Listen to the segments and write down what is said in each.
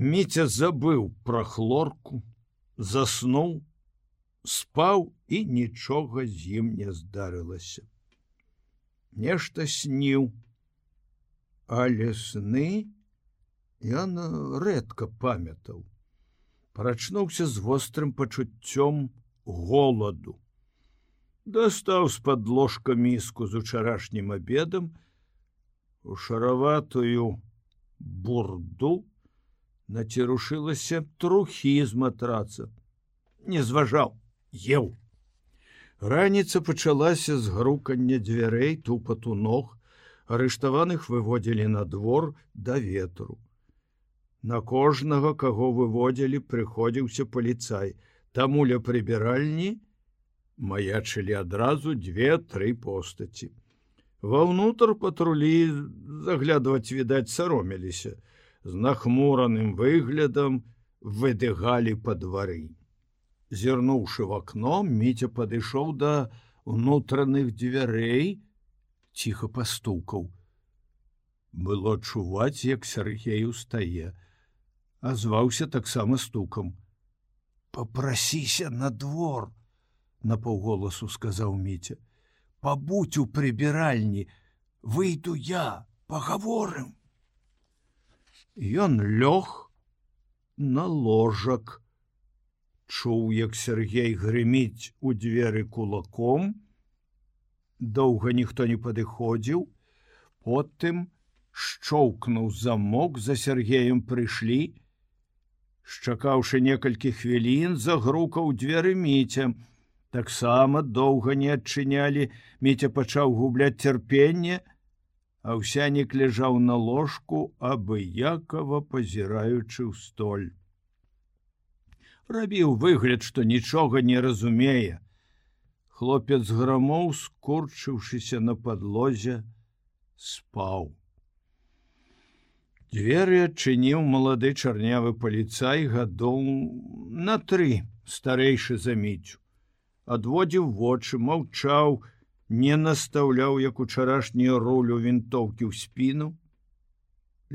Міця забыў пра хлорку, заснуў, спаў і нічога з ім не здарылася. Нешта сніў, але сны ён рэдка памятаў. Прачнуўся з вострым пачуццём голаду. Дастаў з-пад ложка міску з учарашнім абедам, у шараватую бурду націрушылася трухі з матраца. Не зважаў, еў. Раніца пачалася з грукання дзвярэй тупату ног, арыштаваных выводзілі на двор да ветру. На кожнага, каго выводзілі, прыходзіўся паліцай, таму ля прыбіральні маячылі адразу две-тры постаці. Ваўнутр патрулі заглядваць відаць саромеліся, з нахмураным выглядам выдыгалі па двары. Зірнуўшы в акно, міця падышоў да унутраных дзвярэй, ціха пастукаў. Было чуваць, як Сергей устае, а зваўся таксама стукам. Попрасіся на двор, на паўголасу сказаў міця побудь у прыбіральні выйду я поговорым Ён лёг на ложак чуў як Сергей грыміць у дзверы кулаком. Доўга ніхто не падыходзіў. Потым шчоўкнуў замок за Сергеем прыйшлі. Шчакаўшы некалькі хвілін загрукаў дзверы міцем таксама доўга не адчынялі. Міця пачаў губляць цярпенне а ўсянік ляжаў на ложку абыякова пазіраючы ў столь. Рабіў выгляд што нічога не разумее. Хлопец грамоў скурчыўшыся на падлозе спаў. Дзверы адчыніў малады чарнявы паліцай гадоў на тры старэйшы заміцю адводзіў вочы, маўчаў, не настаўляў як учарашнюю ролю вінтоўкі ў спіну.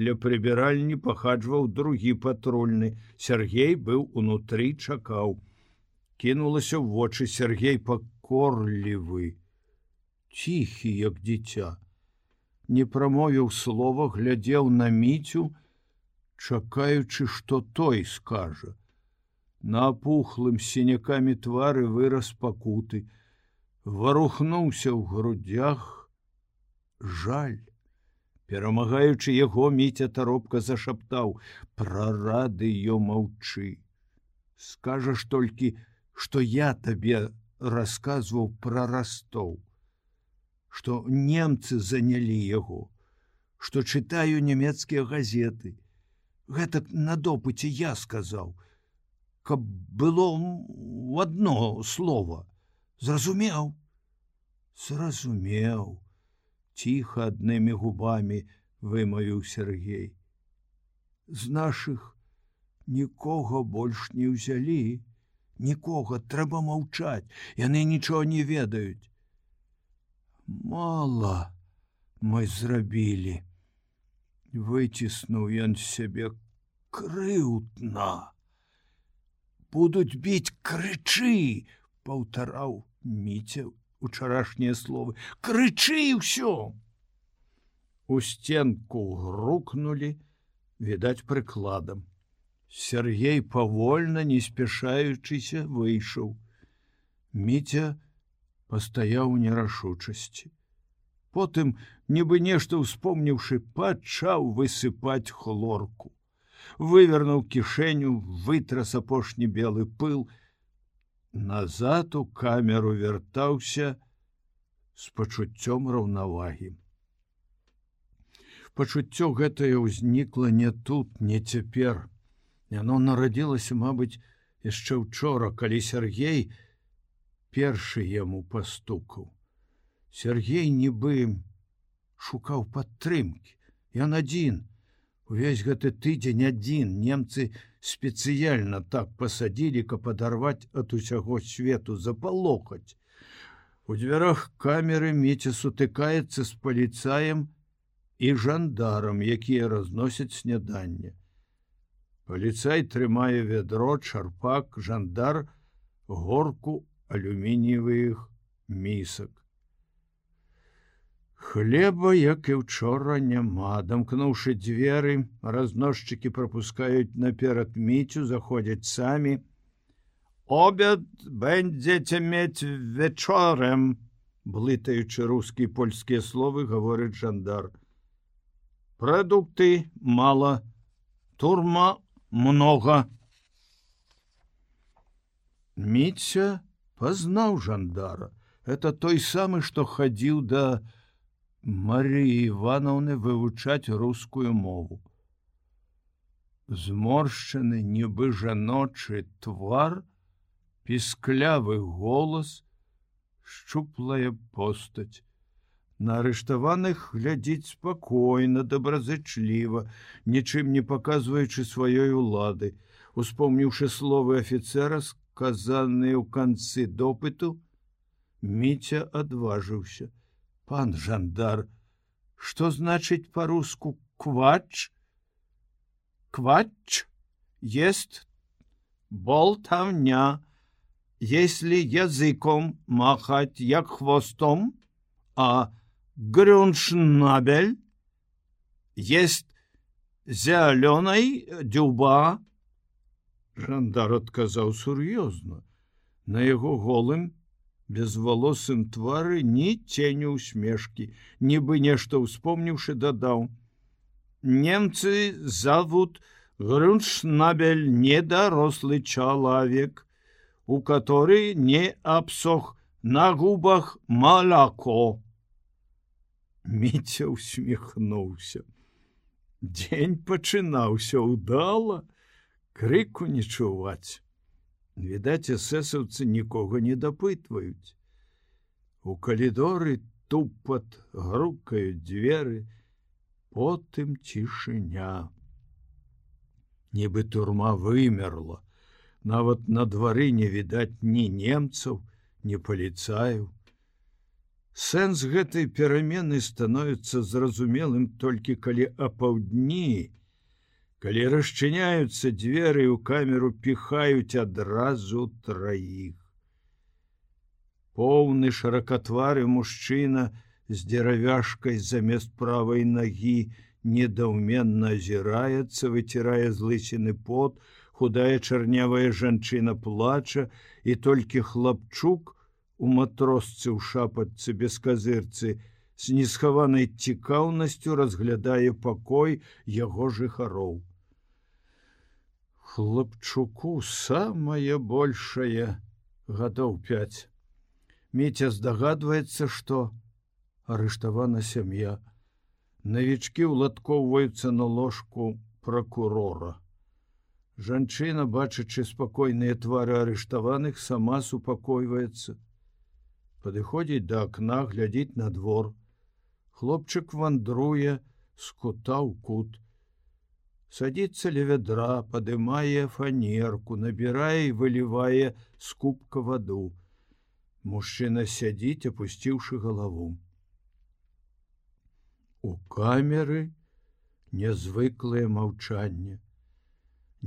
Ля прыбіральні пахаджваў другі патрульны. Сергей быў унутры чакаў. Кінулася ў вочы Сергей пакорлівы, ціхі, як дзіця. Не прамовіў слова, глядзеў на міцю, чакаючы, што той скажа на опухлым сінякамі твары выраз пакуты варухнуўся ў грудях жаль. Перамагаючы яго міця таропка зашаптаў пра рады ё маўчы. Скажаш толькі што я табе расказваў пра растоў што немцы занялі яго што чытаю нямецкія газеты. Гэтак на допыце я сказаў каб было в одно слово зразумеў зразумеў. Тихо аднымі губами вымавіў Сергей. З наших нікога больш не ўзялі. Нікога трэба маўчаць яны нічого не ведаюць. Мало мы зрабілі. Выціснуў ён сябе крыўдна. Будуць біць крычы паўтараў міця учарашнія словы. Крычы ўсё! У сценку грукнули відаць прыкладам. Сергей павольна не спяшаючыся выйшаў. Міця пастаяў нерашучасці. Потым нібы нешта ўспомніўшы пачаў высыпаць хлорку. Вывернуў кішэню вытрас апошні белы пыл назад у камеру вяртаўся з пачуццём раўнавагі. Пачуццё гэтае ўзнікла не тут не цяпер. Яно нарадзілася мабыць яшчэ учора калі Сергей першы яму пастукаў Сергей нібы шукаў падтрымки ён адзін Увесь гэты тыдзень адзін немцы спецыяльна так пасадзілі, каб падарваць ад усяго свету запалохаць. У дзвярах камеры меце сутыкаецца з паліцаем і жандарам, якія разносяць сняданне. Паліцай трымае вядро, чарпак, жандар, горку алюмініевых місак. Хлеба, як і учора няма, дамкнуўшы дзверы, разносчыкі пропускаюць наперад міцю, заходзяць самі. Обяд бэндзеце мець вечорем, блытаючы рускія польскія словы гаворыць жандар. Прадукты мала, турма много. Міця пазнаў жандара. Это той самы, што хадзіў да Марыі Івановны вывучаць рускую мову. Зморшчаны нібы жаночы твар, пісклявы голас, шчуплая постаць. На арыштаваных глядзіць спакойна, добразычліва, нічым не паказваючы сваёй улады. Успомніўшы словы афіцера, сказаныя ў канцы допыту, Міця адважыўся. Пан жандар, што значыць па-руску квач? Квач есть болтавня, если языком махать як хвостом, а Грюншнабель есть зялёнай дюба. Жандар адказаў сур'ёзна. На яго голым, безвалосым твары ні ценю усмешкі, нібы нешта ўспомніўшы дадаў: Немцы завут Грюншнабель недарослы чалавек, у который не абсох на губах малако. Міця усміхнуўся. Дзень пачынаўся ўдала, крыку не чуваць. Відаць, эсэсаўцы нікога не дапытваюць. У калідоры тупат грукаюць дзверы, потым цішыня. Нібы турма вымерла. Нават на двары не відаць ні немцаў, ні паліцаяў. Сэнс гэтай перамены становіцца зразумелым толькі калі апаўдні, калі расчыняюцца дзверы ў камеру піхаюць адразу траіх. Поўны шыракатвары мужчына з дзеравяшкай замест правай нагі недаўменна азіраецца, выцірае злысены пот, худая чарнявая жанчына плача і толькі хлапчук, у матросцы ў шапатцы без казырцы з несхаванай цікаўнасцю разглядае пакой яго жыхароў. Хлапчуку самае большае гадоў 5. Меця здагадваецца, што арыштавана сям'я. Навічкі ўладкоўваюцца на ложку прокурора. Жанчына, бачачы спакойныя твары арыштаваных, сама супакойваецца падыходзіць да акна глядзіць на двор хлопчык вандруе з кута ў кут садіцца ля вядра падымае фанерку набірае і вылівае з кубка ваду мужчына сядзіць опусціўшы галаву у камеры нязвыклае маўчанне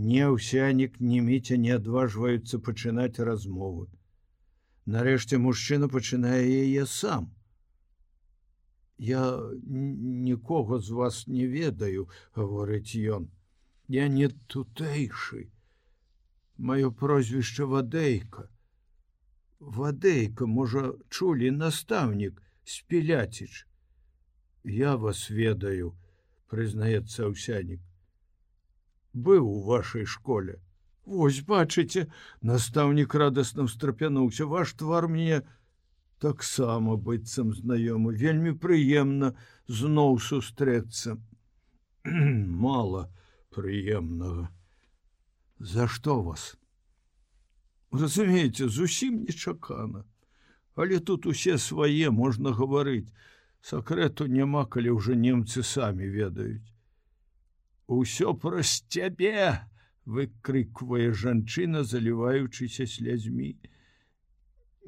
не ўсянік не міця не адважваюцца пачынаць размовы Нарэшце мужчына пачынае яе сам. Я нікога з вас не ведаю, гаворыць ён. Я не тутэйшы. Маё прозвішча вадэйка. Вадэйка, можа, чулі настаўнік спіляціч. Я вас ведаю, прызнаецца ўсянік. Быў у вашай школе. Вось бачыце, настаўнік радасна ўстрапянуўся ваш твар мне таксама быццам знаёмы, вельмі прыемна зноў сустрэцца. мало прыемнага. За што вас? Разумееце, зусім нечакана, Але тут усе свае можна гаварыць. Сакрэту няма, калі ўжо немцы самі ведаюць. Усё праз цябе, выкрыквае жанчына заліваючыся слязьмі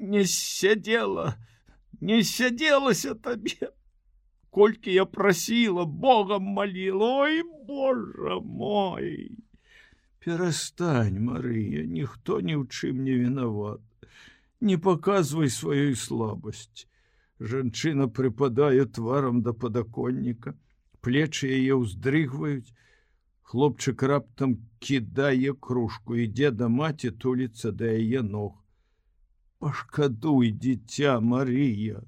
не сядзела не сядзелася табе колькі я прасіла богам маліла ой божа мой! Перастань Марыя ніхто ні ў чым не вінават не показвай сваёй слабасць жанчына прыпадае тварам да падаконніка плечы яе ўздрыгваюць хлопчык раптам кідае кружку ідзе да маці туліцца да яе ног. Пашкадуй дзіця Марыя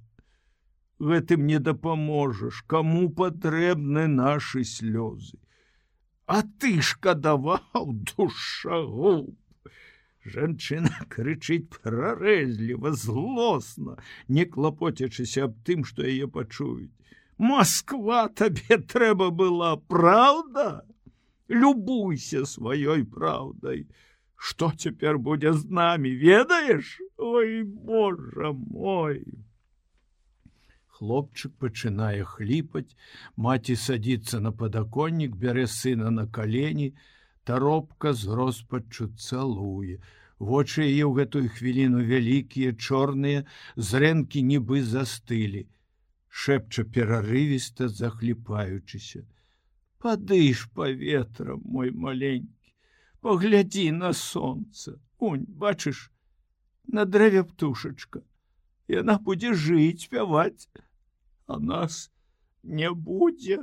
гэтым не дапаможаш каму патрэбны нашы слёзы А ты шкадаваў душагуб Жанчына крычыць прарэзліва злосна не клапоцячыся аб тым што яе пачуюць Москва табе трэба была праўда любуйся сваёй праўдай что цяпер будзе з намі ведаеш ой божа мой хлопчык пачынае хліпаць маці садіцца на падаконнік бярэ сына на калені таропка з роспаччу цалуе вочы яе ў гэтую хвіліну вялікія чорныя зрэнкі нібы застылі шэпча перарывіста захліпаючыся падыш паветрам мой маленькі паглядзі на солнце унь бачыш на дрэве птушачка яна будзе жыць спяваць а нас не будзе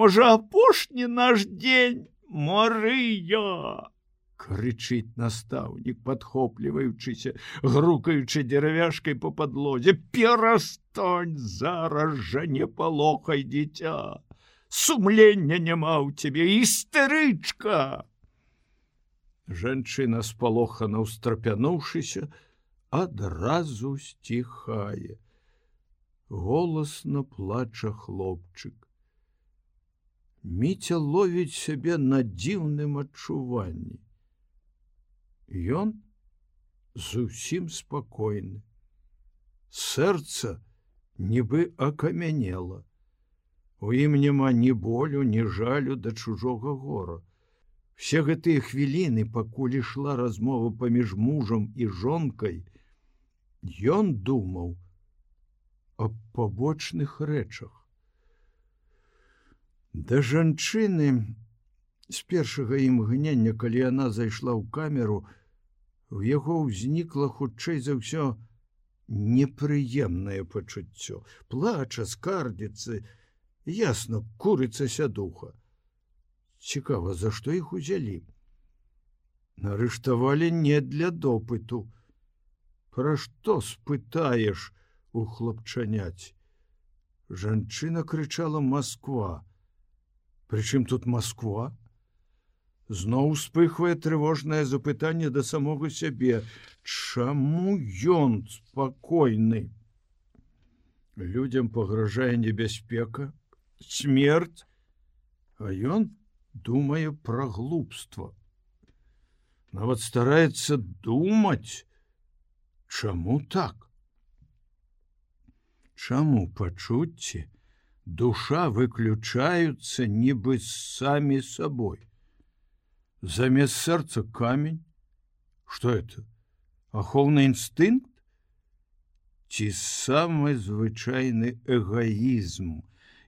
можа апошні наш дзень марыя крычыць настаўнік падхопліваючыся грукаючы дзеравяшкай по падлозе перастань зараз жа не палохай дзіця сумлення няма ў цябе істэрычка Жанчына спалохана ўстрапянуўшыся, адразу сціхае. Голасна плача хлопчык. Міця ловіць сябе на дзіўным адчуванні. Ён зусім спакойны. Сэрца нібы акамянела. У ім няма ні болю, ні жалю да чужога гора. Все гэтыя хвіліны, пакуль ішла размова паміж мужам і жонкай, Ён думаў аб пабочных рэчах. Да жанчыны з першага імгнення, калі яна зайшла ў камеру, у яго ўзнікла хутчэй за ўсё непрыемнае пачуццё, плача, скардзіцы, ясна, курыцца сядуха. Цікава за што іх узялі? Нарыштавалі не для допыту. Пра што спытаеш у хлапчаняць жанчына крычала москва прычым тут москва зноў успыхвае трывожнае запытанне да самога сябе. Чаму ён спакойны? Людям пагражае небяспека смерть а ён думае пра глупства. Нават стараецца думаць, чаму так? Чаму пачуцці душа выключаюцца нібы самі сабой. Замест сэрца камень, что это ахоўны інстынкт ці самы звычайны эгоізм,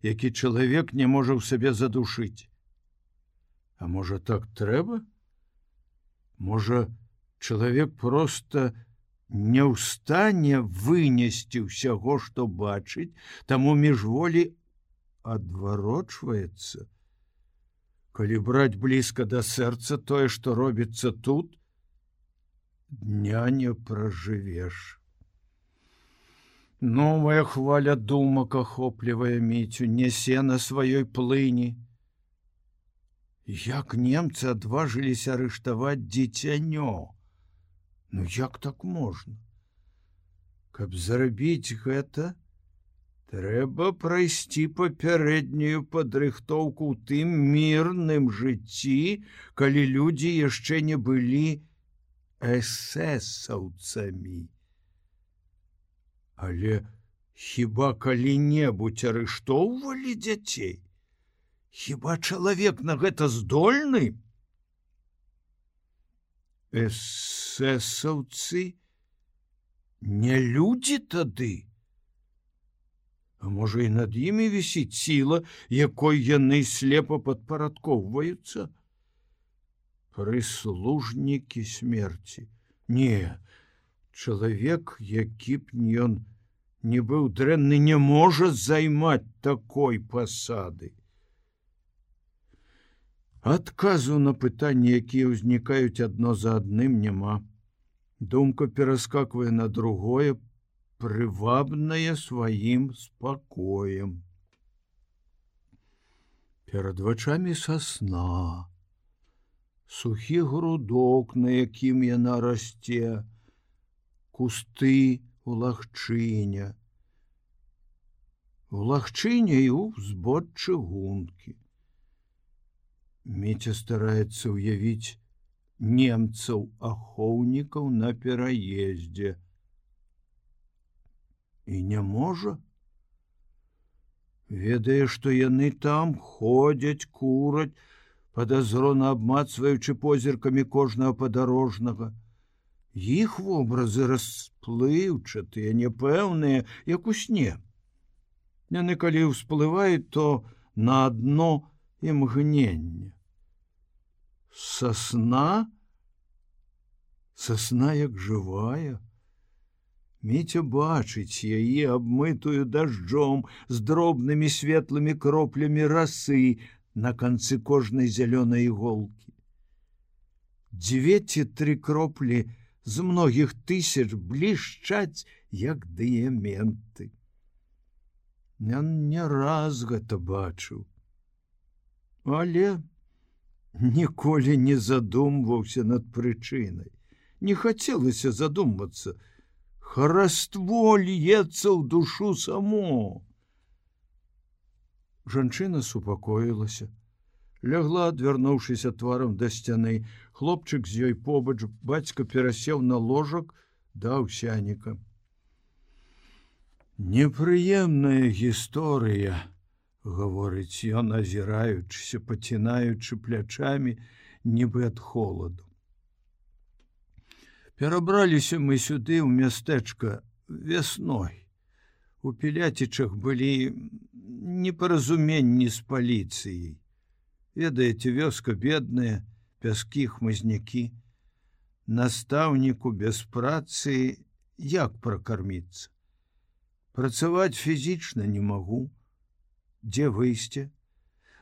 які чалавек не можа ў сабе задушыць. А можа так трэба? Можа, чалавек просто не ў стане вынесці ўсяго, што бачыць, таму міжволі адварочваецца. Калі браць блізка да сэрца тое, што робіцца тут, дня не пражывеш. Новая хваля думак ахоплівае міцю, нясе на сваёй плыні, як немцы адважыліся арыштаваць дзіцянё ну як так можна? Каб зарабіць гэта трэба прайсці папярэднюю падрыхтоўку ў тым мірным жыцці калі людзі яшчэ не былі эсэсаўцамі. Але хіба калі-небудзь арыштоўвалі дзяцей? Хіба чалавек на гэта здольны? Эсэсаўцы не людзі тады. А можа і над імі вісіць сіла, якой яны слепа падпарадкоўваюцца. прыслужнікі смерти не чалавек які б ён не быў дрэнны не можа займаць такой пасады адказу на пытанні якія ўзнікаюць адно за адным няма думка пераскаквае на другое прывабнае сваім спакоем перад вачами сосна. Сухі грудок на якім яна расце. Кусты у лагчыня у лагчыне і у збодчы гункі меця стараецца ўявіць немцаў ахоўнікаў на пераездзе і не можа ведае што яны там ходзяць кураць падазрона абмацваючы позіркамі кожнага падарожнага іх вобразы расплыўчатыя няпэўныя як у сне яны калі ўсплываюць то на дно імгнення сосна сосна як жывая Міця бачыць яе абмытую дажджом з дробнымі светлымі кроплямі расы на канцы кожнай зялёнай іголкі. Дзве ці тры кроплі з многіх тысяч блішчаць як дыяменты. Ён не раз гэта бачыў. Але ніколі не задумваўся над прычынай. Не хацелася задумвацца, хараство льецца ў душу само. Жанчына супакоілася, лягла, адвярнуўшыся тварам да сцяны, хлопчык з ёй побач бацька перасеў на ложак да ўсяніка. Непрыемная гісторыя, гаворыць ён, азіраючыся, пацінаючы плячамі, нібы ад холаду. Перабраліся мы сюды ў мястэчка вясной. У піляцічах былі непаразуменні з паліцыяй. Ведаеце, вёска бедная, пяскі хмызнякі. Настаўніку без працы як пракарміцца. Працаваць фізічна не магу. Дзе выйсце?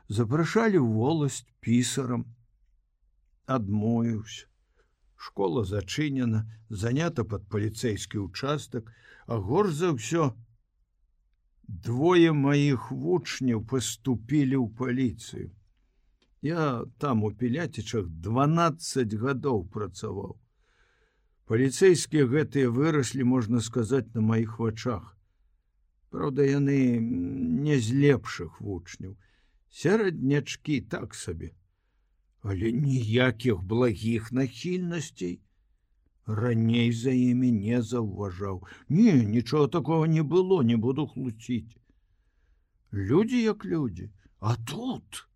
Запрашалі воласць пісарам. Адмоюўся школа зачынена занята под паліцейскі участак а гор за ўсё двое маіх вучняў поступілі ў паліцыю я там у піляцічах 12 гадоў працаваў паліцейскія гэтыя выраслі можна сказаць на маіх вачах Праўда яны не з лепшых вучняў. Сярэднячкі так сабе. Але ніякіх благіх нахільнасцей раней за імі не заўважаў. Не нічого такого не было не буду хлуціць людзі як людзі. А тут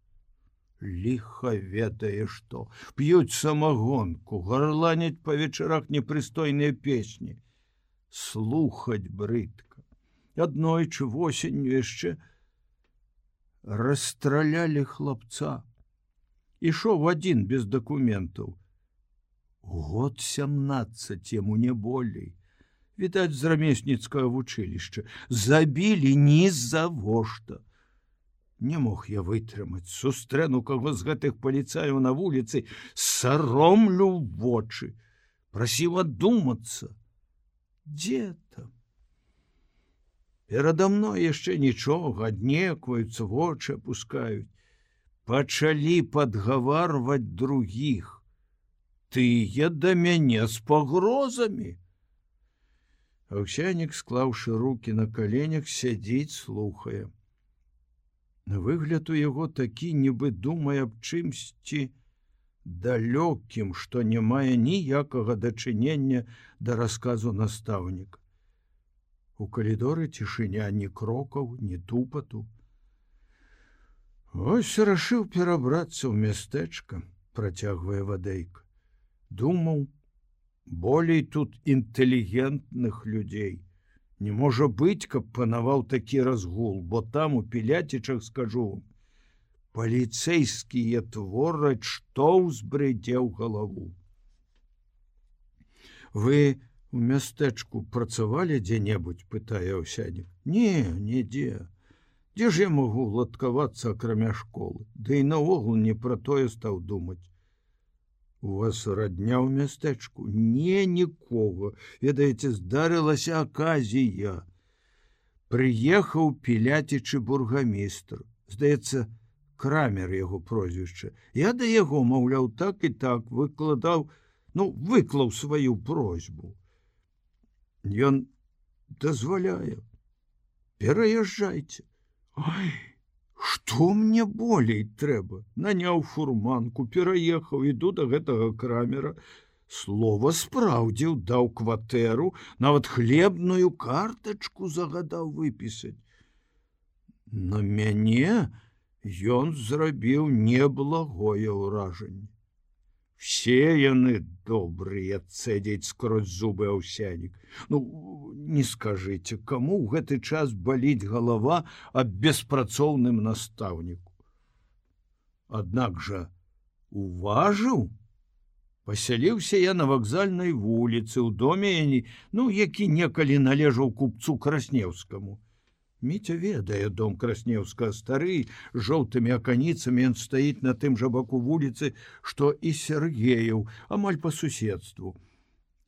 ліха ведае што. П'юць самагонку гарланяць па вечарах непрыстойныя песні. Слухаць брыдка аднойчы восенню яшчэ расстралялі хлапца ішоў адзін без дакументаў. Год 17 яму не болей. Відаць, з рамесніцкае вучылішча забілі ні завошта. Не мог я вытрымаць сустрэну каго з гэтых паліцаяў на вуліцы, саромлю вочы, прасіў адумацца. Дзе там? Перада мной яшчэ нічога аднекваюцца вочы опускаюць пачалі падгаварваць других тыя да мяне з пагрозамі. Аўсянік склаўшы руки на каленях сядзіць слухае. Выгляд у яго такі нібы думае аб чымсьці далёкім што не мае ніякага дачынення да расказу настаўніка у калідоры цішыня ні крокаў ні тупату Ось рашыў перабрацца ў мястэчка, працягвае вадэйк. Думаў, болей тут інтэлігентных людзей. Не можа быць, каб панаваў такі разгул, бо там у піляцічах скажу, паліцэйскія твораць што ўзбрыдзеў галаву вы у мястэчку працавалі дзе-небудзь пытае аўсянік не нідзе. Дзе ж я магу ладкавацца акрамя школы? Ды і наогул не пра тое стаў думаць. У вас радня ў мястэчку не нікога. Ведаеце здарылася аказія. Прыехаў пілятічы бургамістр. Здаецца крамер яго прозвішча. Я да яго маўляў так і так выкладаў ну выклаў сваю просьбу ён дазваляе пераязджайце что мне болей трэба наняў фурманку пераехаў іду да гэтага крамера. Слова спраўдзіў даў кватэру нават хлебную картачку загадаў выпісаць на мяне ён зрабіў неблагое ўражанне. Все яны добрыя цэдзяць скрозь зубы аўсянік. Ну не скажыце, каму ў гэты час баліць галава аб беспрацоўным настаўніку. Аднак жа уважыў, пасяліўся я на вакзальнай вуліцы ў доме, ну які некалі належаў купцу краснеўскаму. Міця ведае дом краснеўска стары жоўтымі аканіцамі ён стаіць на тым жа баку вуліцы, што і Сергеяў амаль по суседству.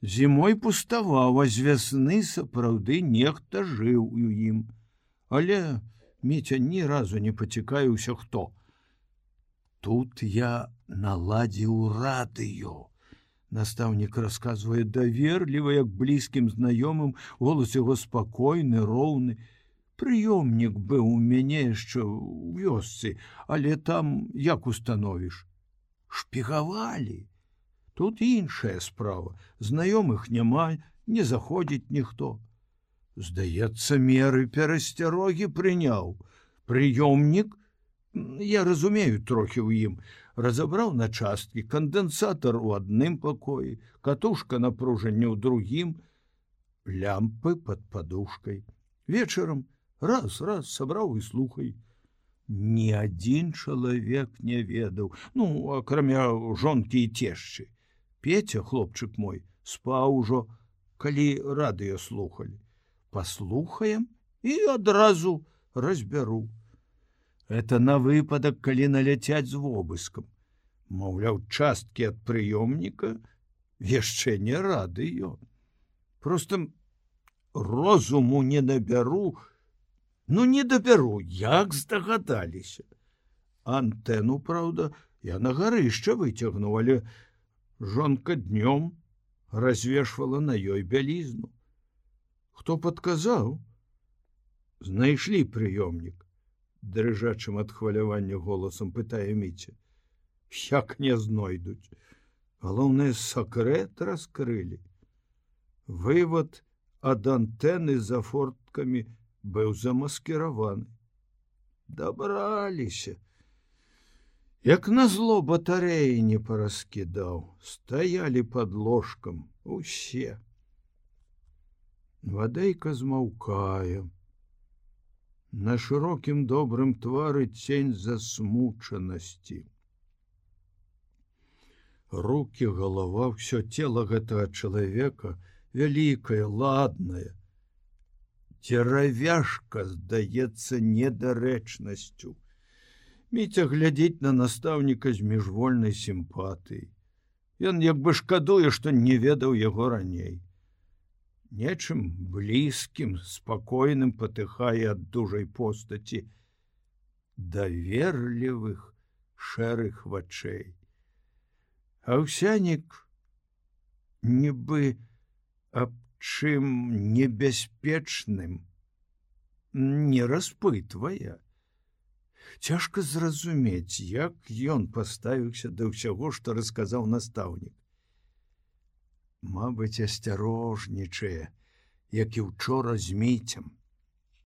Зімой пуставаў, а з вясны сапраўды нехта жыў у ім. Але Міця ні разу не пацікаюся хто. Тут я наладзіў радыё. Настаўнік расказвае даверліва, як блізкім знаёмым голас яго спакойны, роўны, прыёмнік быў у мяне яшчэ ў вёсцы, але там як установіш? Шпігавалі. Тут іншая справа. Знаёмых няма не заходзіць ніхто. Здаецца меры перасцярогі прыняў. Прыёмнік я разумею трохі ў ім разабраў на часткі кандэнсатар у адным пакоі катушка напружання ў другім лямпы под падушкой вечарам раз раз сабраў і слухай. Ні адзін чалавек не ведаў ну акрамя жонкі і цешчы пеця хлопчык мой спаў ужо калі радыё слухали. Паслухаем і адразу разбяру это на выпадак калі наляцяць з вобыскам маўляў часткі ад прыёмніка яшчэ не рады ён просто розуму не набяру Ну не дабяру, як здагадаліся. Антэну, праўда, я на гарышча выцягнуў, але жонка днём развешвала на ёй бялізну. Хто падказаў? Знайшлі прыёмнік, дрыжачым ад хвалявання голасам пытае міце. Як не знойдуць. Галоўнае сакрэт раскрылі. Вывод ад антэны за форткамі, быў замаскіраваны. Дабраліся. Як назло батареі не параскідаў, стаялі под ложкам усе. Вадейка змаўкае. На шырокім добрым твары цень засмучанасці. Рукі галава ўсё цела гэтага чалавека вялікае, ладнае, Церавяжка здаецца недарэчнасцю. Міця глядзець на настаўніка з міжвольнай сімпатыі. Ён як бы шкадуе, што не ведаў яго раней. Нечым блізкім, спакойным патыхае ад дужай постаці даверлівых шэрых вачэй. Аўсянік нібы аб чым небяспечным не распытвае. Цяжка зразумець, як ён паставіўся да ўсяго, што расказаў настаўнік. Мабыць, асцярожнічае, як і учора з міцем.